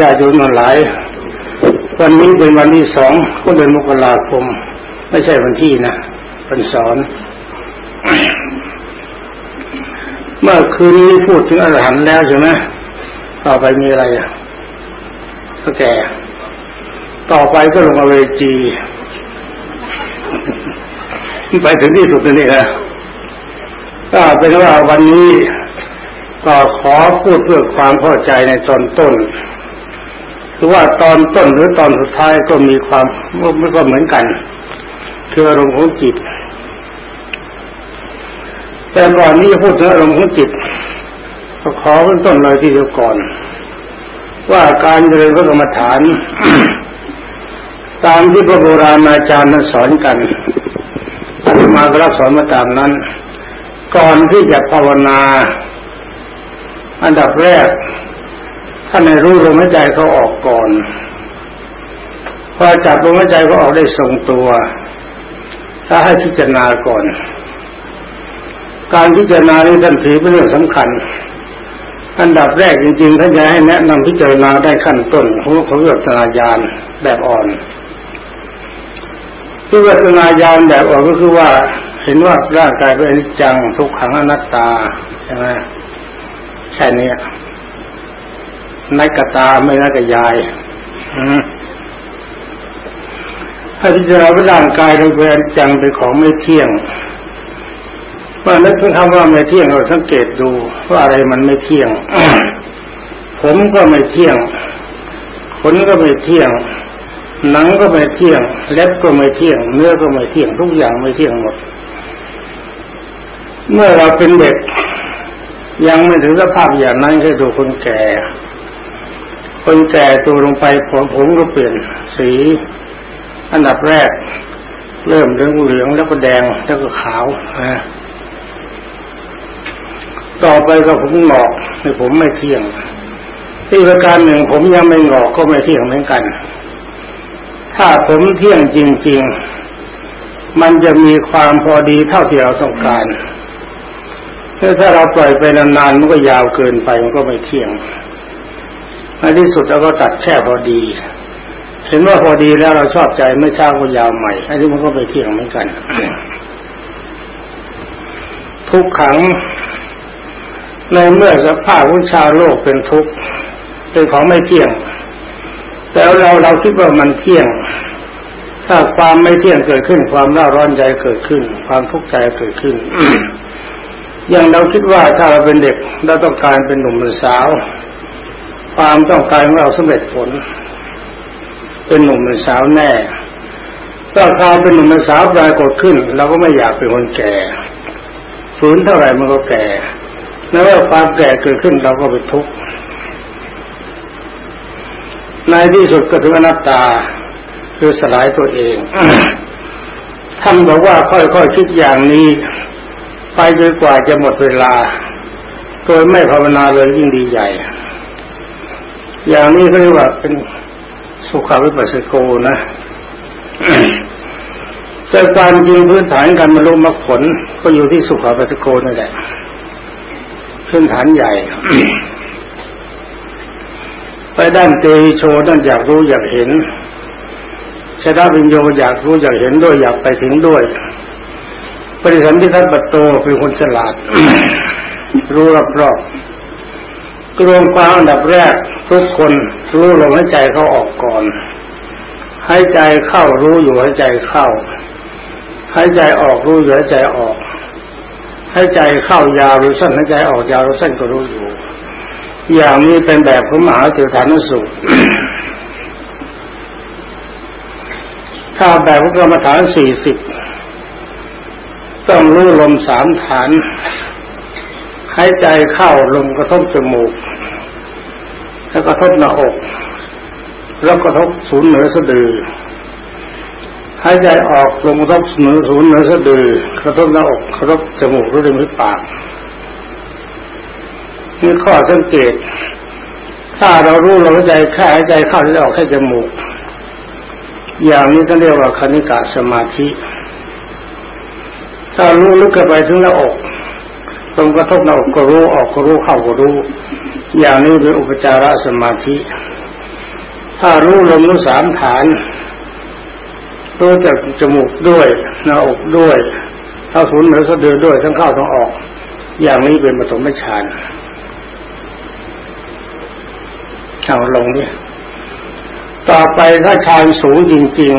ญาติโยมทั้งหลาย วันนี้เป็นวันที่สองก็เดือนมกราคม ไม่ใช่วันที่นะเป็นสอน เมื่อคืนนี้พูดถึงอรหันต์แล้วใช่ไหมต่อไปมีอะไรอะก็แก่ ต่อไปก็ลงอเวจีไปถึงที่สุดนี่นะก็เป็นว่าวันนี้ก็ขอพูดเพื่อความเข้าใจในตอนต้น คือว่าตอนต้นหรือตอนสุดท้ายก็มีความไม่ก็เหมือนกัน คืออารมณ์ของจิต แต่ก่อนนี้จะพูดถึงอารมณ์ของจิตก็ขอเบื้องต้นเลยที่เดียวก่อน ว่าการเจริญพระกรรมฐาน ตามที่พระโบราณอาจารย์นั้นสอนกันอาตมาก็รับสอนมาตามนั้น ก่อนที่จะภาวนา อันดับแรก ท่านให้รู้ลมหายใจเขาออกก่อนพอจับลมหายใจเขาออกได้ทรงตัว ถ้าให้พิจารณาก่อน การพิจารณานี้ท่านถือเป็นเรื่องสำคัญ อันดับแรกจริงๆท่านจะให้แนะนำพิจารณาได้ขั้นต้นของของวิปัสสนาญาณแบบอ่อนวิปัสสนาญาณแบบอ่อนก็คือว่าเห็นว่าร่างกายเป็นอนิจจังทุกขังอนัตตาใช่ไหมแค่นี้ นักกตาไม่นักกยายถ้าพิจารณาว่าร่างกายเราเป็นจังเป็นของไม่เที่ยงเมื่อนึกถึงคำว่าไม่เที่ยงเราสังเกตดูว่าอะไรมันไม่เที่ยง ผมก็ไม่เที่ยงขนก็ไม่เที่ยง หนังก็ไม่เที่ยง เล็บก็ไม่เที่ยง เนื้อก็ไม่เที่ยง ทุกอย่างไม่เที่ยงหมด เมื่อเราเป็นเด็ก ยังไม่ถึงสภาพอย่างนั้นให้ดูคนแก่ คนแก่ตัวลงไปผมผมก็เปลี่ยนสี อันดับแรก เริ่มเหลืองเหลืองแล้วก็แดงแล้วก็ขาวนะต่อไปก็ผมหงอกในผมไม่เที่ยงที่ประการหนึ่งผมยังไม่หงอกก็ไม่เที่ยงเหมือนกัน ถ้าผมเที่ยงจริง ๆ มันจะมีความพอดีเท่าที่เราต้องการถ้าเราปล่อยไปนานๆมันก็ยาวเกินไปมันก็ไม่เที่ยง ในที่สุดเราก็ตัดแค่พอดีเห็นว่าพอดีแล้วเราชอบใจไม่ช้าก็ยาวใหม่อันนี้มันก็ไม่เที่ยงเหมือนกันทุกขัง ในเมื่อสภาพของชาวโลกเป็นทุกข์เป็นของไม่เที่ยง แต่เราเราคิดว่ามันเที่ยง ถ้าความไม่เที่ยงเกิดขึ้น ความร่าร้อนใจเกิดขึ้น ความทุกข์ใจเกิดขึ้นอย่างเราคิดว่าถ้าเราเป็นเด็กเราต้องการเป็นหนุ่มเป็นสาว ความต้องการของเราสำเร็จผล เป็นหนุ่มเป็นสาวแน่ถ้าความเป็นหนุ่มเป็นสาวปรากฏขึ้นเราก็ไม่อยากเป็นคนแก่ฝืนเท่าไหร่มันก็แก่แล้วความแก่เกิดขึ้นเราก็ไปทุกข์ในที่สุดก็ถึงอนัตตาคือสลายตัวเองท่านบอกว่าค่อยๆคคิดอย่างนี้ ไปจนกว่าจะหมดเวลา โดยไม่ภาวนาเลยยิ่งดีใหญ่ อย่างนี้เขาเรียกว่าเป็นสุขาวิปัสสโกนะแต่ความจริงพื้นฐานการบรรลุมรรคผลก็อยู่ที่สุขาวิปัสสโกนั่นแหละพื้นฐานใหญ่ ไปด้านเตโชด้านอยากรู้อยากเห็นชนะวิญโยอยากรู้อยากเห็นด้วยอยากไปถึงด้วยปริสัมพิทัตปัตโตเป็นคนฉลาด รู้รอบรอบ กรวมความอันดับแรกทุกคนรู้ลมหายใจเขาออกก่อนหายใจเข้ารู้อยู่หายใจเข้าหายใจออกรู้อยู่หายใจออกหายใจเข้ายาวหรือสั้นหายใจออกยาวหรือสั้นก็รู้อยู่ อย่างนี้เป็นแบบของมหาเถรฐานสูตรถ้าแบบของกรรมฐานสี่สิบต้องรู้ลมสามฐาน หายใจเข้าลมกระทบจมูก แล้วกระทบหน้าอก แล้วกระทบศูนย์เหนือสะดือหายใจออกลมกระทบเหนือศูนย์เหนือสะดือกระทบหน้าอกกระทบจมูกหรือริมฝีปากนี่ข้อสังเกต ถ้าเรารู้ลมหายใจแค่หายใจเข้าหรือออกแค่จมูก อย่างนี้ต้องเรียกว่าคณิกาสมาธิ ถ้ารู้ลึกไปถึงหน้าอก ลมกระทบหน้าอกก็รู้ออกก็รู้เข้าก็รู้ อย่างนี้เป็นอุปจารสมาธิ ถ้ารู้ลมรู้สามฐานรู้จากจมูกด้วยหน้าอกด้วยเท้าทุนเหนือสะดือด้วยทั้งเข้าทั้งออก อย่างนี้เป็นปฐมฌานเอาลงเนี่ยต่อไปถ้าฌานสูงจริง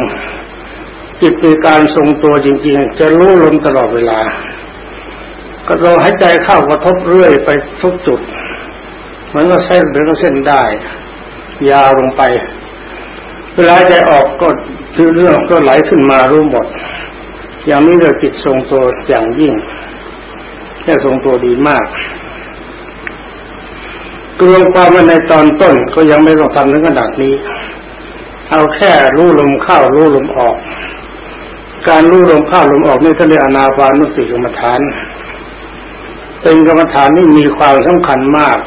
ๆ จิตมีการทรงตัวจริง ๆ จะรู้ลมตลอดเวลา ก็ลองหายใจเข้ากระทบเรื่อยไปทุกจุดเหมือนก็เส้นหรือก็เส้นได้ ยาวลงไป เวลาใจออกก็คือเรื่องก็ไหลขึ้นมารู้หมด อย่างนี้เราจิตทรงตัวอย่างยิ่งแค่ทรงตัวดีมากกลวงความว่าในตอนต้นก็ยังไม่ต้องทำถึงขนาดนี้ เอาแค่รู้ลมเข้ารู้ลมออก การรู้ลมเข้าลมออกนี่เขาเรียกอนาปานุสติกรรมฐาน เป็นกรรมฐานที่มีความสำคัญมาก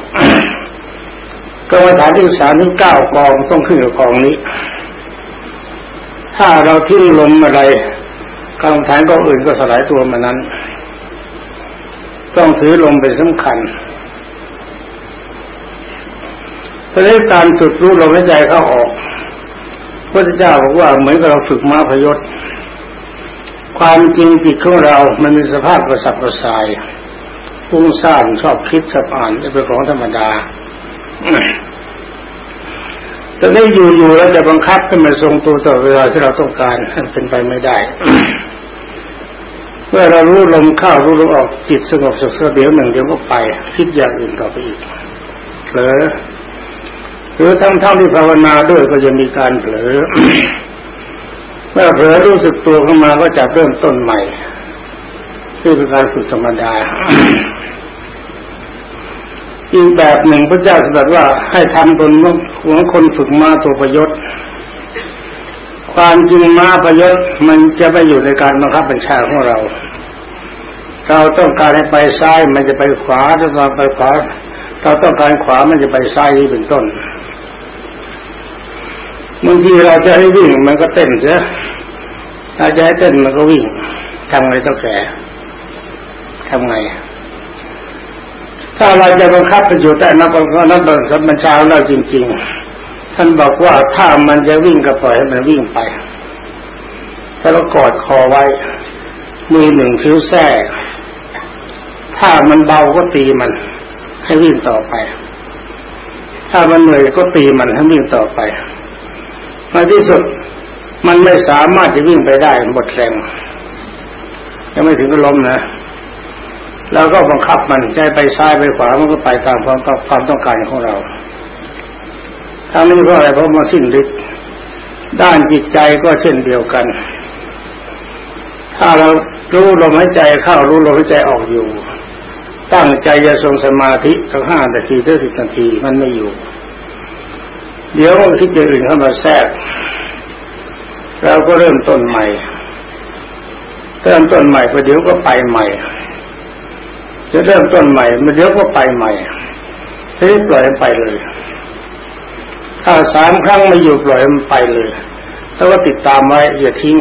กรรมฐานที่สามที่เก้ากองต้องขึ้นกับกองนี้ ถ้าเราทิ้งลมอะไรกรรมฐานก็อื่นก็สลายตัวมานั้น ต้องถือลมเป็นสำคัญแต่ในการฝึกรู้ลมหายใจเข้าออกพระเจ้าบอกว่าเหมือนกับเราฝึกม้าพยศความจริงจิตของเรา มันมีสภาพกระสับกระส่าย ฟุ้งซ่านชอบคิดชอบอ่านจะเป็นของธรรมดาแต่ได้อยู่ๆแล้วจะบังคับให้มันทรงตัวต่อเวลาที่เราต้องการมันเป็นไปไม่ได้ เมื่อเรารู้ลมเข้ารู้ลมออกจิตสงบสักเดียวหนึ่งเดี๋ยวก็ไป คิดอย่างอื่นต่อไปอีกเผลอหรือทั้งท่าที่ภาวนาด้วยก็จะมีการเผลอเมื่อเผลอรู้สึกตัวขึ้นมาก็จะเริ่มต้นใหม่ ที่เป็นการฝึกธรรมดาอีกแบบหนึ่งพระเจ้าตรัสว่าให้ทำตนหัวคนฝึกมาตัวประยศความจริงมาประยศมันจะไปอยู่ในการบังคับบัญชาของเรา เราต้องการให้ไปซ้ายมันจะไปขวาถ้าเราไปขวาเราต้องการขวามันจะไปซ้ายเป็นต้นบางทีเราจะให้วิ่งมันก็เต้นเสียถ้าจะให้เต้นมันก็วิ่งทำไงต้องแก่ ทำไง ถ้าเราจะบังคับไปอยู่แต่นักบังคับนักบัญชาเราจริง ๆ ท่านบอกว่าถ้ามันจะวิ่งก็ปล่อยให้มันวิ่งไปถ้าเรากอดคอไว้มือหนึ่งคิ้วแท้ถ้ามันเบาก็ตีมัน ให้วิ่งต่อไป ถ้ามันเหนื่อยก็ตีมันให้วิ่งต่อไปในที่สุดมันไม่สามารถจะวิ่งไปได้หมดแรงยังไม่ถึงกับล้มนะ เราก็บังคับมันใจไปซ้ายไปขวามันก็ไปตามความความต้องการของเราทั้งนี้เพราะอะไรเพราะมาสิ้นฤทธิ์ด้านจิตใจก็เช่นเดียวกัน ถ้าเรารู้ลมหายใจเข้ารู้ลมหายใจออกอยู่ ตั้งใจจะทรงสมาธิสักห้านาทีถึงสิบนาทีมันไม่อยู่ เดี๋ยวมันคิดอย่างอื่นเข้ามาแทรกเราก็เริ่มต้นใหม่ เริ่มต้นใหม่พอเดี๋ยวก็ไปใหม่ จะเริ่มต้นใหม่มาเดี๋ยวก็ไปใหม่ทีปล่อยไปเลย ถ้าสามครั้งไม่อยู่ปล่อยมันไปเลย แล้วก็ติดตามไว้อย่าทิ้ง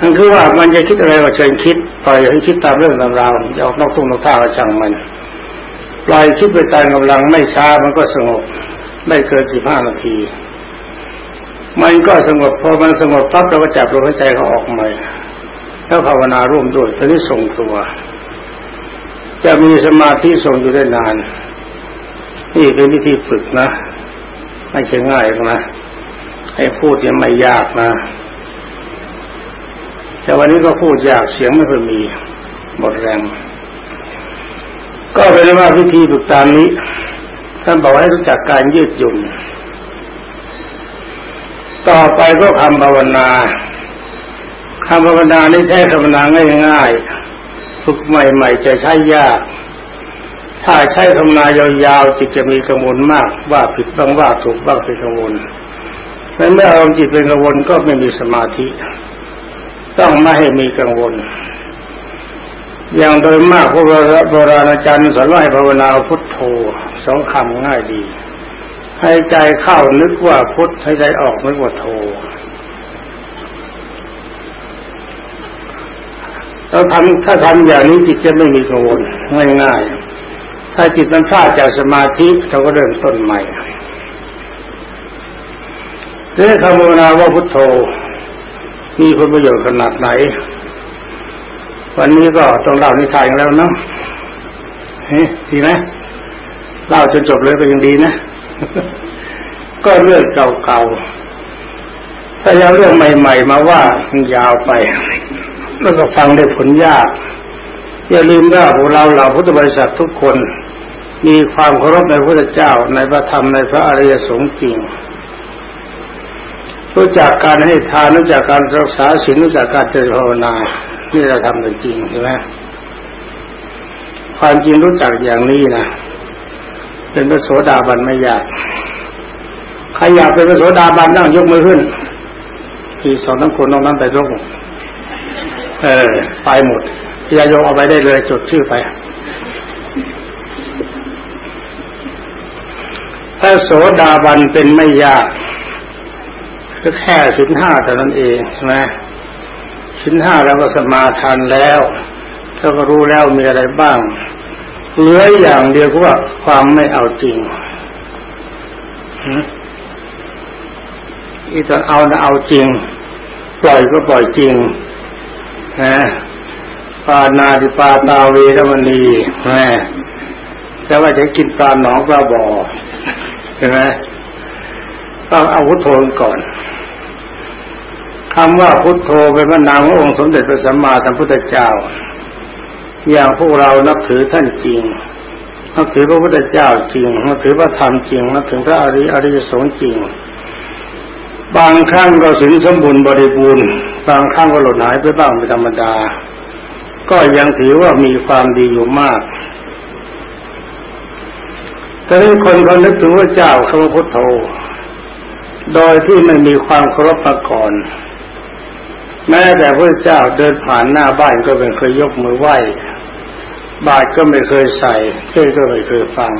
นั่นคือว่ามันจะคิดอะไรก็เชิญคิดปล่อยให้คิดตามเรื่องราวจะออกนอกทุ่งนอกท่าก็ช่างมันปล่อยคิดไปตามกำลังไม่ช้ามันก็สงบ ไม่เกินสิบห้านาที มันก็สงบพอมันสงบปั๊บเราก็จับลมหายใจเขาออกใหม่ แล้วภาวนาร่วมด้วยตอนนี้ส่งตัว จะมีสมาธิส่งอยู่ได้นาน นี่เป็นวิธีฝึกนะ ไม่ใช่ง่ายนะให้พูดยังไม่ยากนะ แต่วันนี้ก็พูดยากเสียงไม่เคยมีหมดแรง ก็เป็นว่าวิธีฝึกตามนี้ ท่านบอกให้รู้จักการยืดหยุ่นต่อไปก็คำภาวนา คำภาวนานี่ใช้ภาวนาง่ายๆฝึกใหม่ๆจะใช้ยาก ถ้าใช้ภาวนายาวๆจิตจะมีกังวลมาก ว่าผิดบ้างว่าถูกบ้างเป็นกังวลเมื่ออารมณ์จิตเป็นกังวลก็ไม่มีสมาธิ ต้องไม่ให้มีกังวล อย่างโดยมากพวกโบราณอาจารย์สอนว่าให้ภาวนาพุทโธสองคำง่ายดีให้ใจเข้านึกว่าพุทให้ใจออกนึกว่าโธ เราทำถ้าทำอย่างนี้จิตจะไม่มีกังวลง่ายๆถ้าจิตมันพลาดจากสมาธิเราก็เริ่มต้นใหม่เรื่องคำภาวนาว่าพุทโธ มีผลประโยชน์ขนาดไหน วันนี้ก็ต้องเล่านิทานแล้วเนาะเฮ้ดีไหมเล่าจนจบเลยก็ยังดีนะ ก็เรื่องเก่าๆ ถ้าเอาเรื่องใหม่ ๆ มาว่ามันยาวไป แล้วก็ฟังได้ผลยาก อย่าลืมว่าพวกเราเหล่าพุทธบริษัททุกคน มีความเคารพในพระเจ้าในพระธรรมในพระอริยสงฆ์จริงรู้จักการให้ทานรู้จักการรักษาศีลรู้จักการเจริญภาวนานี่เราทำกันจริงใช่ไหมความจริงรู้จักอย่างนี้นะเป็นพระโสดาบันไม่ยากใครอยากเป็นพระโสดาบันนั่งยกมือขึ้นที่สองทั้งคนน้องนั้นไปยก เออ ไปหมดอย่ายกเอาไปได้เลยจดชื่อไปพระโสดาบันเป็นไม่ยากก็แค่สินห้าเท่านั้นเองใช่ไหมสินห้าเราก็สมาทานแล้วเราก็รู้แล้วมีอะไรบ้างเหลืออย่างเดียวก็ว่าความไม่เอาจริงอีตอนเอานะเอาจริง ปล่อยก็ปล่อยจริง นะปานาติปาตาเวรมณีนะแต่ว่าจะกินปลาหนองปลาบ่อใช่ไหมต้องเอาพุทโธก่อนคำว่าพุทโธเป็นพระนามขององค์สมเด็จพระสัมมาสัมพุทธเจ้า อย่างพวกเรานับถือท่านจริงนับถือพระพุทธเจ้าจริงนับถือพระธรรมจริงนับถือพระอริอริยสงฆ์จริง บางครั้งก็สินสมบูรณ์บริบูรณ์ บางครั้งก็หล่นหายไปบ้างเป็นธรรมดา ก็ยังถือว่ามีความดีอยู่มากแต่ที่คนเขานึกถึงพระเจ้าคำพุทโธโดยที่ไม่มีความเคารพมาก่อน แม้แต่พระเจ้าเดินผ่านหน้าบ้านก็ไม่เคยยกมือไหว้ บาทก็ไม่เคยใส่เทศก็ไม่เคยฟัง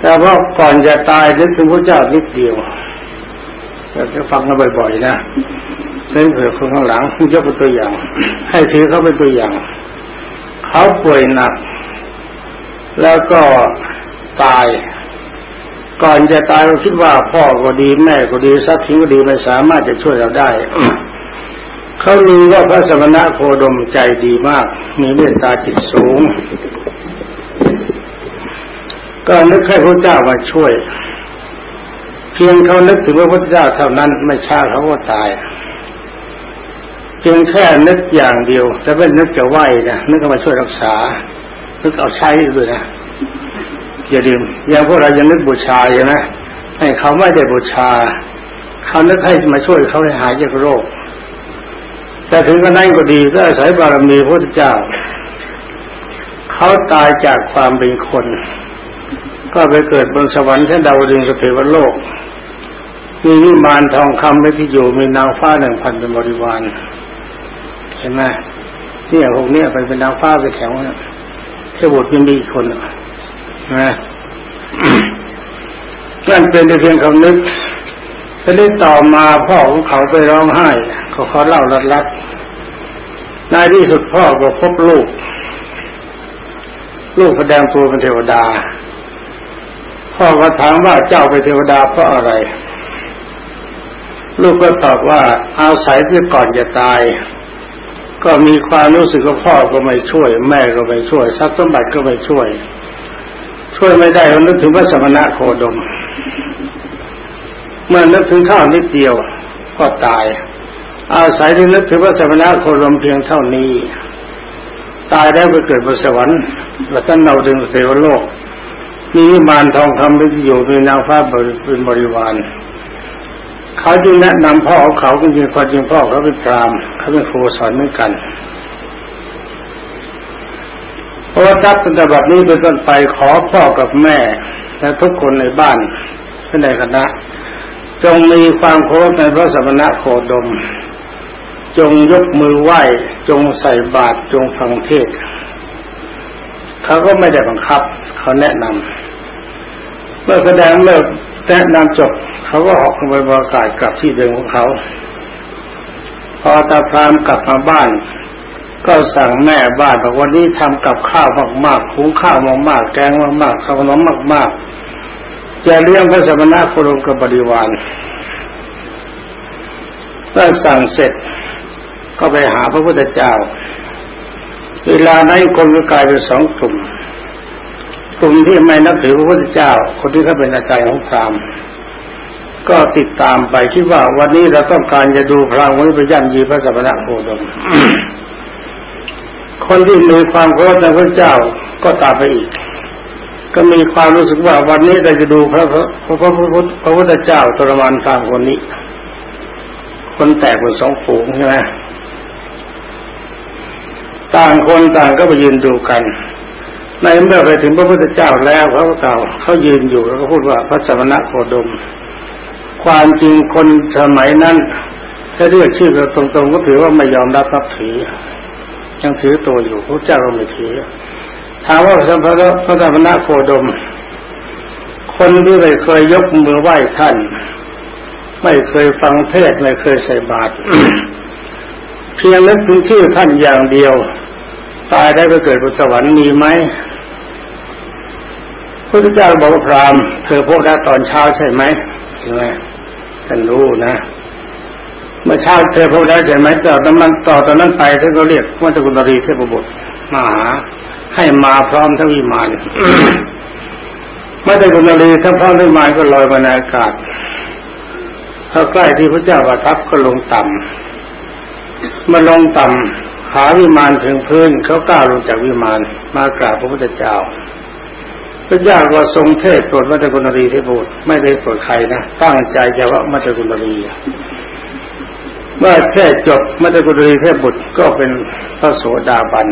แต่ว่าก่อนจะตายนึกถึงพระเจ้านิดเดียว แต่จะฟังกันบ่อยๆนะเล่นเผื่อคนข้างหลังยกเป็นตัวอย่าง ให้ถือเขาเป็นตัวอย่าง เขาป่วยหนัก แล้วก็ตาย ก่อนจะตายเราคิดว่าพ่อก็ดีแม่ก็ดีทรัพย์สินก็ดีไม่สามารถจะช่วยเราได้เขารู้ว่าพระสมณะโคดมใจดีมาก มีเมตตาจิตสูง ก็นึกให้พระเจ้ามาช่วย เพียงเขานึกถึงว่าพระเจ้าเท่านั้นไม่ช้าเขาก็ตายเพียงแค่นึกอย่างเดียวแต่ไม่นึกจะไหวนะนึกมาช่วยรักษา นึกเอาใช้ด้วยนะอย่าลืมอย่างพวกเรายังนึกบูชาใช่ไหมให้เขาไม่ได้บูชาเขานึกให้มาช่วยเขาให้หายจากโรค แต่ถึงกระนั้นก็ดีก็อาศัยบารมีพระเจ้าเขาตายจากความเป็นคน ก็ไปเกิดบนสวรรค์ชั้นดาวดึงสเทวโลก มีวิมานทองคำไม่ที่อยู่มีนางฟ้าหนึ่งพันเป็นบริวารเห็นไหมเนี่ยพวกนี้ไปเป็นนางฟ้าไปแถวเนี่ยเทวบุตรยังมีอีกคนนะนั่นเป็นเพียงคำนึกทีนี้ต่อมาพ่อของเขาไปร้องไห้เขาเขาเล่าลัดลัดในที่สุดพ่อก็พบลูก ลูกแสดงตัวเป็นเทวดา พ่อก็ถามว่าเจ้าเป็นเทวดาเพราะอะไร ลูกก็ตอบว่าอาศัยที่ก่อนจะตาย ก็มีความรู้สึกว่าพ่อก็ไม่ช่วย แม่ก็ไม่ช่วย ทรัพย์สมบัติก็ไม่ช่วย ช่วยไม่ได้เรานึกถึงพระสมณะโคดม เมื่อนึกถึงข้าวนิดเดียวก็ตาย อาศัยที่นึกถึงพระสมณะโคดมเพียงเท่านี้ ตายแล้ไปเกิดบนสวรรค์และท่านเราดึงเสวโลก มีวิมานทองคำที่อยู่มีนางฟ้าเป็นบริวารเขาจึงแนะนำพ่อเขาจริงๆความจริงพ่อเขาเป็นพรามเขาเป็นครูสอนเหมือนกันเพราะว่าทัพเป็นแบบนี้เป็นต้นไปขอพ่อกับแม่ และทุกคนในบ้านในคณะ จงมีความเคารพในพระสมณะโคดม จงยกมือไหว้ จงใส่บาตรจงฟังเทศ เขาก็ไม่ได้บังคับ เขาแนะนำเมื่อแสดงเลิกแนะนำจบ เขาก็ออกไปบรากาศกลับที่เดิมของเขา พอตาพรามกลับมาบ้าน ก็สั่งแม่บ้านบอกวันนี้ทำกับข้าวมากๆหุงข้าวมากๆแกงมากๆขนมมากๆจะเลี้ยงพระสมณะโคดมกับบริวารก็สั่งเสร็จก็ไปหาพระพุทธเจ้า เวลานั้นคนก็กลายเป็นสองกลุ่มกลุ่มที่ไม่นับถือพระพุทธเจ้า คนที่เขาเป็นอาจารย์ของพราหมณ์ก็ติดตามไปคิดว่าวันนี้เราต้องการจะดูพระวันนี้ไปย่ำยีพระสัมมาโคดมคนที่มีความเคารพในพระเจ้าก็ตามไปอีก ก็มีความรู้สึกว่าวันนี้เราจะดูพระพระพระพระพุทธพระพุทธเจ้าทรมานตามคนนี้ คนแตกเป็นสองฝูงใช่ไหม ต่างคนต่างก็ไปยืนดูกัน ในเมื่อไปถึงพระพุทธเจ้าแล้วเขาก็กล่าวเขายืนอยู่แล้วก็พูดว่าพระสมณะโคดม ความจริงคนสมัยนั้นถ้าเรียกชื่อเราตรงๆก็ถือว่าไม่ยอมรับนับถือ ยังถือตัวอยู่พระเจ้าก็ไม่ถือถามว่าพระพระพระสมณะโคดม คนที่ไม่เคยยกมือไหว้ท่าน ไม่เคยฟังเทศไม่เคยใส่บาตรเพียงนึกถึงชื่อท่านอย่างเดียว ตายได้ไปเกิดบนสวรรค์มีไหมพระเจ้าบอกพรามเธอพบได้ตอนเช้าใช่ไหมใช่ไหมท่านรู้นะเมื่อเช้าเธอพบได้ใช่ไหมต่อตอนนั้นต่อตอนนั้นไปท่านก็เรียกว่าตะกุลรีเทพบุตรมาหา ให้มาพร้อมทั้งวิมานเมื่อตะกุลรีทั้งพร้อมทั้งวิมานก็ลอยมาในอากาศพอใกล้ที่พระเจ้าประทับก็ลงต่ำมาลงต่ำ ขาวิมานถึงพื้นเขาก้าวลงจากวิมานมากราบพระพุทธเจ้าพระเจ้าก็ทรงเทศโปรดมัตตกุณรีเทพบุตรไม่ได้โปรดใครนะตั้งใจจะว่ามัตตกุณรีเมื่อแค่จบมัตตกุณรีเทพบุตรก็เป็นพระโสดาบัน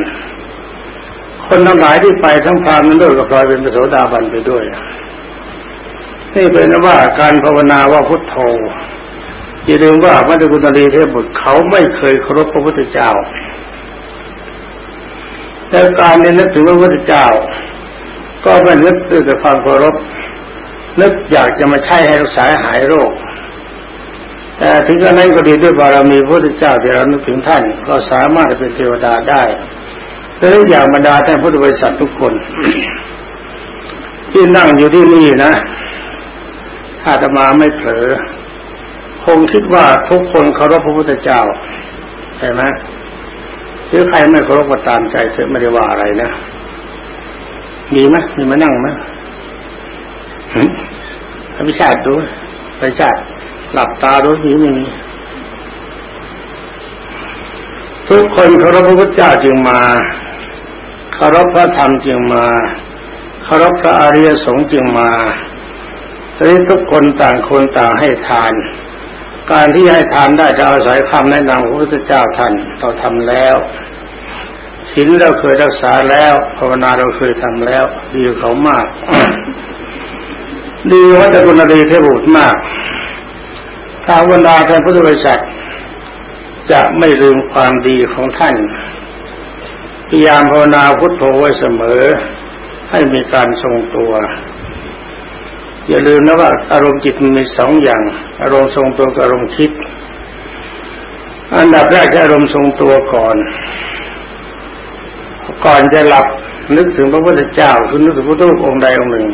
คนทั้งหลายที่ไปทั้งพามนั้นด้วยก็พลอยเป็นพระโสดาบันไปด้วยนี่เป็นว่าการภาวนาว่าพุทโธอย่าลืมว่ามัตตกุณรีเทพบุตรเขาไม่เคยเคารพพระพุทธเจ้า แต่การนี้นึกถึงพระพุทธเจ้า ก็ไม่นึกด้วยความเคารพนึกอยากจะมาใช้ให้รักษาหายโรค แต่ถึงกระนั้นก็ดีด้วยบารมีพระพุทธเจ้าที่เรานึกถึงท่าน ก็สามารถเป็นเทวดาได้และอย่างบรรดาท่านพุทธบริษัททุกคน ที่นั่งอยู่ที่นี่นะถ้าจะมาไม่เผลอคงคิดว่าทุกคนเคารพพระพุทธเจ้าใช่ไหม รือใครไม่เคารพก็ตามใจเถอะไม่ได้ว่าอะไรนะมีไหมมีมานั่งไหมอภิชาติดูไปชาติหลับตาดูมีไม่มีทุกคนเคารพพระพุทธเจ้าจึงมาเคารพพระธรรมจึงมาเคารพพระอริยสงฆ์จึงมาตอนนี้ทุกคนต่างคนต่างให้ทาน การที่ให้ทานได้จะอาศัยคำแนะนำของพระพุทธเจ้าท่านเราทำแล้วศีลเราเคยรักษาแล้วภาวนาเราเคยทำแล้ว ดีเขามาก ดีวัตกุณดีเทบุตรมากถ้าวันดาท่านพุทธบริษัทจะไม่ลืมความดีของท่านพยายามภาวนาพุทโธไว้เสมอ ให้มีการทรงตัว อย่าลืมนะว่าอารมณ์จิตมันมีสองอย่าง อารมณ์ทรงตัวกับอารมณ์คิด อันดับแรกอารมณ์ทรงตัวก่อน ก่อนจะหลับนึกถึงพระพุทธเจ้าคือนึกถึงพระพุทธองค์ใดองค์หนึ่ง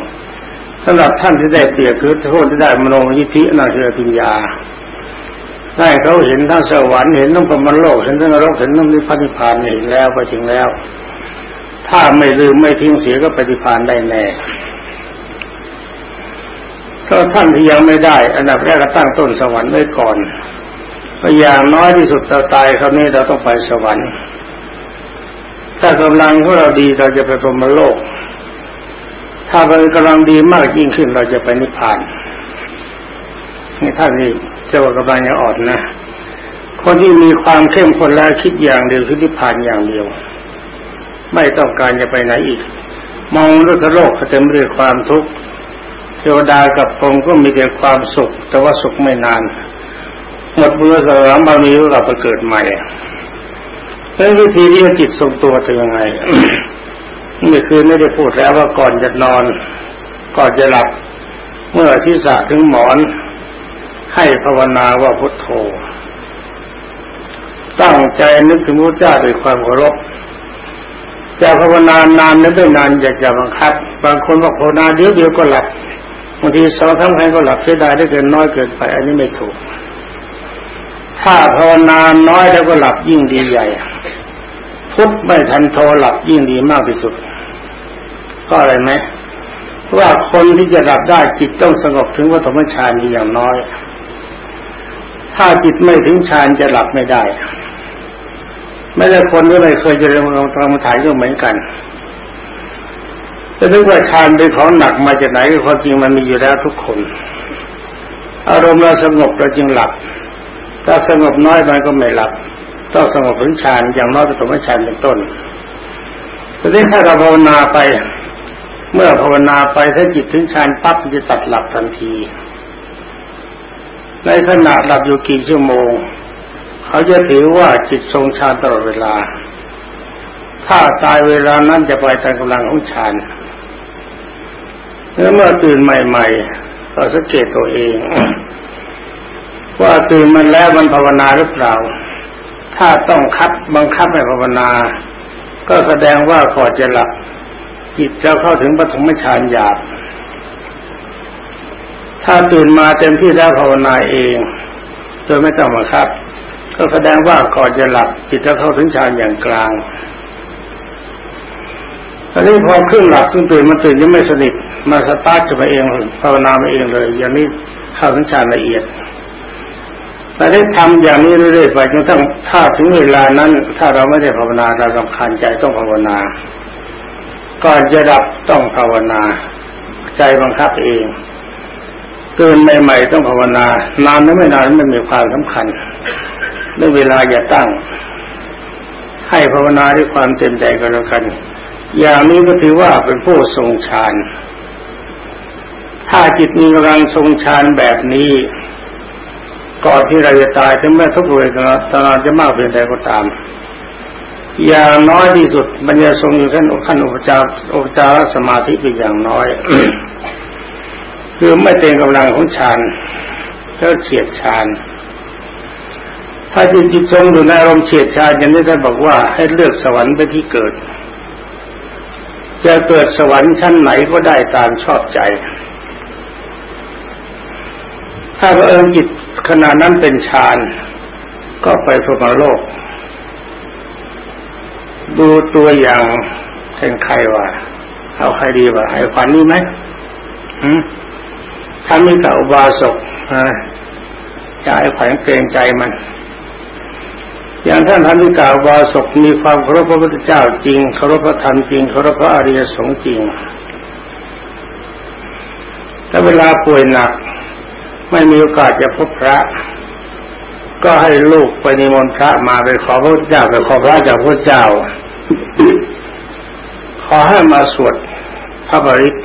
สำหรับท่านที่ได้เปรียบคือโทษที่ได้มโนยิธินาคือปัญญาได้เขาเห็นทั้งสวรรค์เห็นทั้งพรมโลกเห็นทั้งนรกเห็นทั้งนิพพานนิพพานเห็นแล้วไปถึงแล้ว ถ้าไม่ลืมไม่ทิ้งเสียก็ปฏิพานได้แน่ ก็ท่านที่ยังไม่ได้ อันดับแรกก็ตั้งต้นสวรรค์ไว้ก่อนพยายามน้อยที่สุดเราตายคราวนี้เราต้องไปสวรรค์ ถ้ากำลังของเราดีเราจะไปพรมโลก ถ้าเรากำลังดีมากยิ่งขึ้นเราจะไปนิพพานนี่ท่านนี่จะว่ากำลังยังอ่อนนะคนที่มีความเข้มข้นแล้วคิดอย่างเดียวคือนิพพานอย่างเดียว ไม่ต้องการจะไปไหนอีก มองโลกโลกเต็มไปด้วยความทุกข์ เทวดากับพรหมก็มีแต่ความสุข แต่ว่าสุขไม่นาน หมดบุญสารบารมีก็กลับไปเกิดใหม่แล้ววิธีที่จิตทรงตัวจะยังไงเมื่อคืนไม่ได้พูดแล้วว่าก่อนจะนอน ก่อนจะหลับ เมื่อศีรษะถึงหมอน ให้ภาวนาว่าพุทโธ ตั้งใจนึกถึงพระเจ้าด้วยความเคารพจะภาวนานานนึกไม่นานอยากจะบังคับ บางคนบอกภาวนาเดี๋ยวเดียวก็หลับ บางทีสองสามครั้งก็หลับเสียดายได้เกินน้อยเกินไป อันนี้ไม่ถูก ถ้าภาวนานน้อยแล้วก็หลับยิ่งดีใหญ่พุทธไม่ทันโทรหลับยิ่งดีมากที่สุด ก็อะไรไหมว่าคนที่จะหลับได้จิตต้องสงบถึงวัฏมฌานอย่างน้อย ถ้าจิตไม่ถึงฌานจะหลับไม่ได้ ไม่ได้คนที่ไม่เคยจะเรียนลงกรรมฐานก็เหมือนกัน จะนึกว่าฌานเป็นของหนักมาจากไหนความจริงมันมีอยู่แล้วทุกคน อารมณ์เราสงบเราจึงหลับ ถ้าสงบน้อยมันก็ไม่หลับ ต้องสงบถึงฌานอย่างน้อยปฐมฌานเป็นต้นแต่ถ้าเราภาวนาไป เมื่อภาวนาไปถ้าจิตถึงฌานปั๊บจะตัดหลับทันที ในขณะหลับอยู่กี่ชั่วโมง เขาจะถือว่าจิตทรงฌานตลอดเวลาถ้าตายเวลานั้นจะไปตามกำลังของฌาน แล้วเมื่อตื่นใหม่ๆก็สังเกตตัวเอง ว่าตื่นมันแล้วมันภาวนาหรือเปล่า ถ้าต้องคับบังคับให้ภาวนา ก็แสดงว่าพอจะหลับจิตจะเข้าถึงปฐมฌานหยาบ ถ้าตื่นมาเต็มที่แล้วภาวนาเอง โดยไม่ต้องบังคับ ก็แสดงว่าก่อนจะหลับจิตจะเข้าถึงฌานอย่างกลาง ตอนนี้พอขึ้นหลับขึ้นตื่นมาตื่นยังไม่สนิทมาสตาร์ทจะไปเองภาวนาไปเองเลย อย่างนี้เข้าถึงฌานละเอียดแต่ได้ทำอย่างนี้เรื่อยๆไปจนทั้งถ้าถึงเวลานั้น ถ้าเราไม่ได้ภาวนาเราสำคัญใจต้องภาวนาก่อนจะดับต้องภาวนา ใจบังคับเองตื่นใหม่ๆต้องภาวนานานหรือไม่นานมันมีความสำคัญเรื่องเวลาอย่าตั้ง ให้ภาวนาด้วยความเต็มใจกันแล้วกัน อย่างนี้ก็ถือว่าเป็นผู้ทรงฌาน ถ้าจิตมีกำลังทรงฌานแบบนี้ ก่อนที่เราจะตายถึงแม้ทุกเวทนาตนาจะมากเพียงใดก็ตาม อย่างน้อยที่สุดมันจะทรงอยู่ขั้นขั้นอุปจารอุปจารสมาธิเป็นอย่างน้อย คือไม่เต็มกำลังของฌานก็เฉียดฌานถ้าจิตจิตทรงอยู่ในอารมณ์เฉียดฌานอย่างนี้ท่านบอกว่าให้เลือกสวรรค์ไปที่เกิด จะเกิดสวรรค์ชั้นไหนก็ได้ตามชอบใจ ถ้าเอิญจิตขณะนั้นเป็นฌานก็ไปพรหมโลก ดูตัวอย่างเป็นใครวะเอาใครดีวะไอ้ขวัญนี่ไหมถ้ามีกับอุบาสกจะไอ้ขวัญเกรงใจมัน อย่างท่านท่านที่กล่าววาศกมีความเคารพพระพุทธเจ้าจริงเคารพพระธรรมจริงเคารพพระอริยสงฆ์จริงถ้าเวลาป่วยหนัก ไม่มีโอกาสจะพบพระ ก็ให้ลูกไปนิมนต์พระมาไปขอพระพุทธเจ้าไปขอพระจากพระเจ้า ขอให้มาสวดพระบริต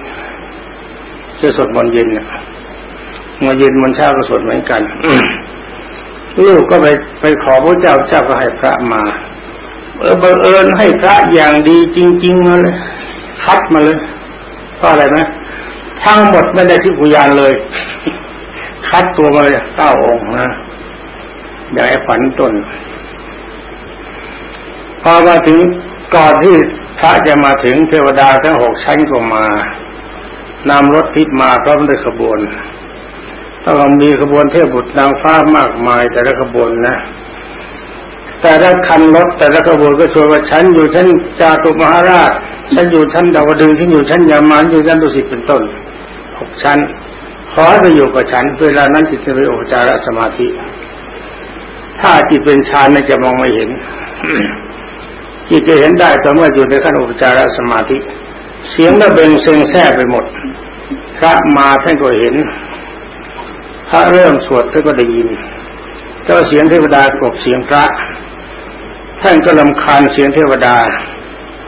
จะสวดมนต์เย็นมนต์เย็นมนต์เช้าก็สวดเหมือนกัน ลูกก็ไปไปขอพระเจ้าเจ้าก็ให้พระมา เออบังเอิญให้พระอย่างดีจริงๆมาเลยคัดมาเลยเพราะอะไรไหมทั้งหมดไม่ได้ที่กุยานเลย คัดตัวมาเลยเก้าองค์นะอย่างไอ้ฝันต้นพอมาถึงก่อนที่พระจะมาถึงเทวดาทั้งหกชั้นก็มานำรถทิพมาพร้อมด้วยขบวน ถ้าเรามีขบวนเทพบุตรนางฟ้ามากมายแต่ละขบวนนะ แต่ละคันรถแต่ละขบวนก็ชวนว่าฉันอยู่ชั้นจาตุมหาราชฉันอยู่ชั้นดาวดึงฉันอยู่ชั้นยามานอยู่ชั้นดุสิตเป็นต้นหกชั้นขอให้ไปอยู่กับฉันเวลานั้นจิตจะไปโอจารสมาธิ ถ้าจิตเป็นฌานจะมองไม่เห็นจิตจะเห็นได้ต่อเมื่ออยู่ในขั้นอุปจารสมาธิ เสียงระเบงเซ็งแซ่ไปหมด พระมาท่านก็เห็น พระเริ่มสวดท่านก็ได้ยิน เจ้าเสียงเทวดากบเสียงพระ ท่านก็ลำคาญเสียงเทวดา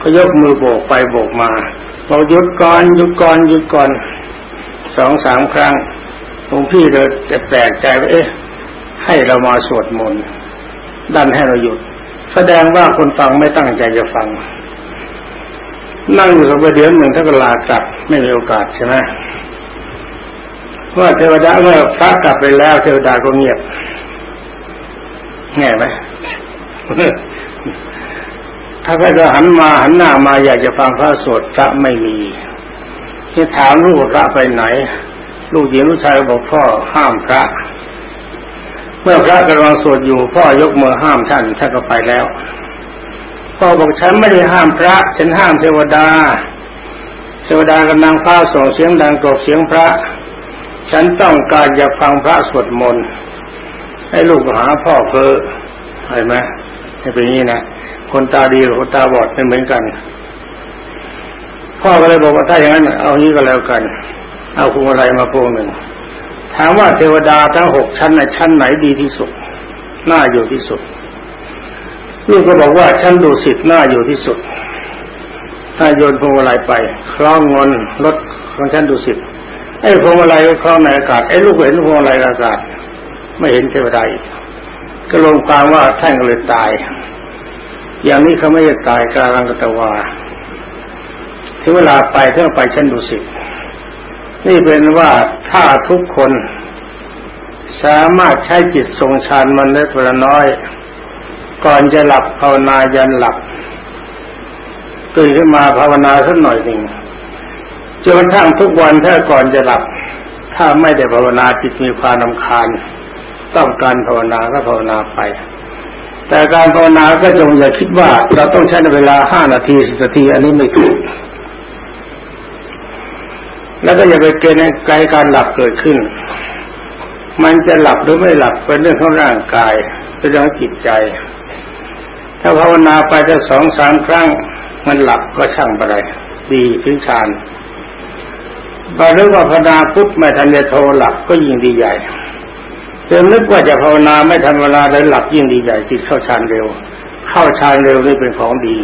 ก็ยกมือโบกไปโบกมาบอกหยุดก่อนหยุดก่อนหยุดก่อนสองสามครั้งหลวงพี่เลยจะแปลกใจว่าเอ๊ะ ให้เรามาสวดมนต์ดันให้เราหยุด แสดงว่าคนฟังไม่ตั้งใจจะฟัง นั่งอยู่กับเดี๋ยวหนึ่งถ้าก็ลากลับไม่มีโอกาสใช่ไหม เมื่อเทวดาเมื่อพระกลับไปแล้ว เทวดาก็เงียบแง่ไหมถ้าพระหันมาหันหน้ามาอยากจะฟังพระสวดพระไม่มีที่ถามลูกพระไปไหน ลูกหญิงลูกชายบอกพ่อห้ามพระ เมื่อพระกำลังสวดอยู่พ่อยกมือห้ามท่านท่านก็ไปแล้วพ่อบอกฉันไม่ได้ห้ามพระ ฉันห้ามเทวดา เทวดากำลังฟ้าส่งเสียงดังกรบเสียงพระ ฉันต้องการจะฟังพระสวดมนต์ให้ลูกหาพ่อเพอเห็นไหมให้เป็นอย่างนี้นะคนตาดีกับคนตาบอดไม่เหมือนกัน พ่อก็เลยบอกว่าถ้าอย่างนั้น เอางี้ก็แล้วกัน เอาพวงมาลัยมาพวงหนึ่งถามว่าเทวดาทั้งหกชั้นในชั้นไหนดีที่สุดน่าอยู่ที่สุดลูกก็บอกว่าชั้นดุสิตน่าอยู่ที่สุดถ้าโยนพวงมาลัยไปคล้องงินรถของชั้นดุสิต ไอ้พวงมาลัยคล้องในอากาศไอ้ลูกเห็นพวงมาลัยอากาศ ไม่เห็นเทวดาอีกก็ลงความว่าท่านก็เลยตาย อย่างนี้เขาไม่ได้ตายกาลังกตวาถึงเวลาไปเท่าไปชั้นดุสิตนี่เป็นว่าถ้าทุกคนสามารถใช้จิตทรงฌานมันเล็กละน้อย ก่อนจะหลับภาวนายันหลับตื่นขึ้นมาภาวนาสักหน่อยหนึ่ง จนกระทั่งทุกวันถ้าก่อนจะหลับ ถ้าไม่ได้ภาวนาจิตมีความนำคาญ ต้องการภาวนาก็ภาวนาไป แต่การภาวนาก็จงอย่าคิดว่าเราต้องใช้เวลาห้านาทีสิบนาทีอันนี้ไม่ถูก แล้วก็อย่าไปเกณฑ์ใกลการหลับเกิดขึ้น มันจะหลับหรือไม่หลับเป็นเรื่องของร่างกายเป็นเรื่องจิตใจ ถ้าภาวนาไปจะสองสามครั้ง มันหลับก็ช่างไปเลยดีถึงฌาน บารื่องว่าภาวนาพุทธไม่ทันจะโทรหลับก็ยิ่งดีใหญ่จะนึกว่าจะภาวนาไม่ทันเวลาแล้วหลับยิ่งดีใหญ่จิตเข้าฌานเร็ว เข้าฌานเร็วนี่เป็นของดี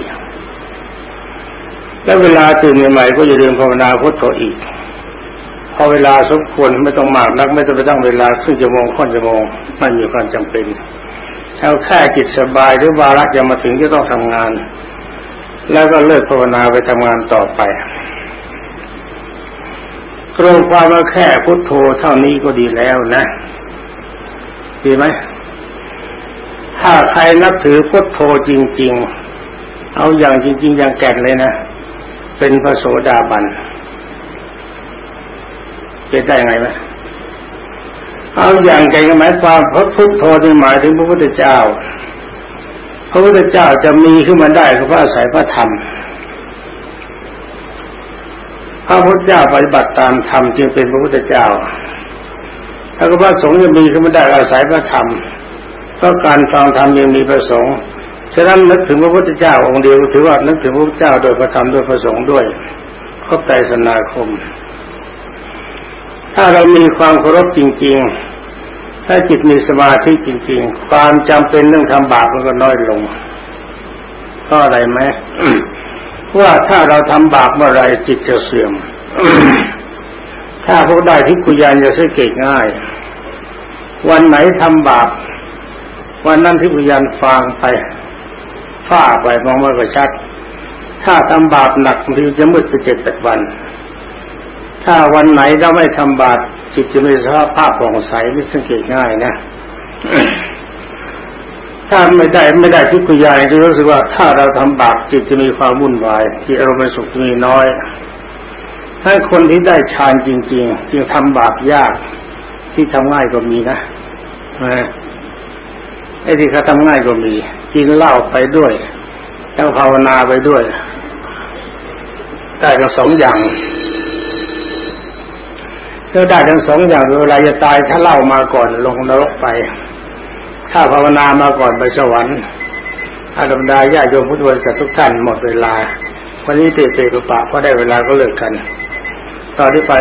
แล้วเวลาตื่นใหม่ๆก็อย่าลืมภาวนาพุทโธอีกพอเวลาสมควรไม่ต้องมากนักไม่ต้องไปตั้งเวลาครึ่งชั่วโมงค่อนชั่วโมงไม่มีความจำเป็นเอาแค่จิตสบายหรือวาระจะมาถึงจะต้องทำงาน แล้วก็เลิกภาวนาไปทำงานต่อไป กรงความว่าแค่พุทโธเท่านี้ก็ดีแล้วนะ ดีไหมถ้าใครนับถือพุทโธจริง ๆ เอาอย่างจริง ๆ อย่างแก่นเลยนะ เป็นพระโสดาบันจะได้ไงไหมเอาอย่างไกลหมายความพระพุทธโธที่หมายถึงพระพุทธเจ้า พระพุทธเจ้าจะมีขึ้นมาได้ก็เพราะอาศัยพระธรรม พระพุทธเจ้าปฏิบัติตามธรรมจึงเป็นพระพุทธเจ้าถ้าพระสงฆ์จะมีขึ้นมาได้อาศัยพระธรรมเพราะการฟังธรรมยังมีพระสงฆ์ฉะนั้นนึกถึงพระพุทธเจ้าองค์เดียวถือว่านึกถึงพระพุทธเจ้าโดยพระธรรมโดยพระสงฆ์ด้วยครอบใจสนาคม ถ้าเรามีความเคารพจริง ๆ ถ้าจิตมีสมาธิจริง ๆ ความจำเป็นเรื่องทำบาปมันก็น้อยลงก็อะไรไหม ว่าถ้าเราทำบาปเมื่อไรจิตจะเสื่อม ถ้าพวกได้ที่กุยานจะสังเกตง่าย วันไหนทำบาป วันนั้นที่กุยานฟังไปฝ้าไปมองไม่ค่อยชัด ถ้าทำบาปหนักบางทีจะมืดไปเจ็ดแปดวัน ถ้าวันไหนเราไม่ทำบาปจิตจะมีสภาพภาพผ่องใสไม่สังเกตง่ายนะ ถ้าไม่ได้ไม่ได้ทิพยายจะรู้สึกว่าถ้าเราทำบาปจิตจะมีความวุ่นวายจิตอารมณ์สุขจะมีน้อย ถ้าคนที่ได้ฌานจริง ๆ จึงทำบาปยากที่ทำง่ายก็มีนะไอ้ที่เขาทำง่ายก็มี กินเหล้าไปด้วยแล้วภาวนาไปด้วย ได้ทั้งสองอย่างก็ได้ทั้งสองอย่างเวลาจะตายถ้าเล่ามาก่อนลงนรกไป ถ้าภาวนามาก่อนไปสวรรค์อาดมดาญาโยมพุทธบริษัททุกท่านหมดเวลา วันนี้เตะเตะปะเพราะได้เวลาก็เลิกกัน ต่อที่ไป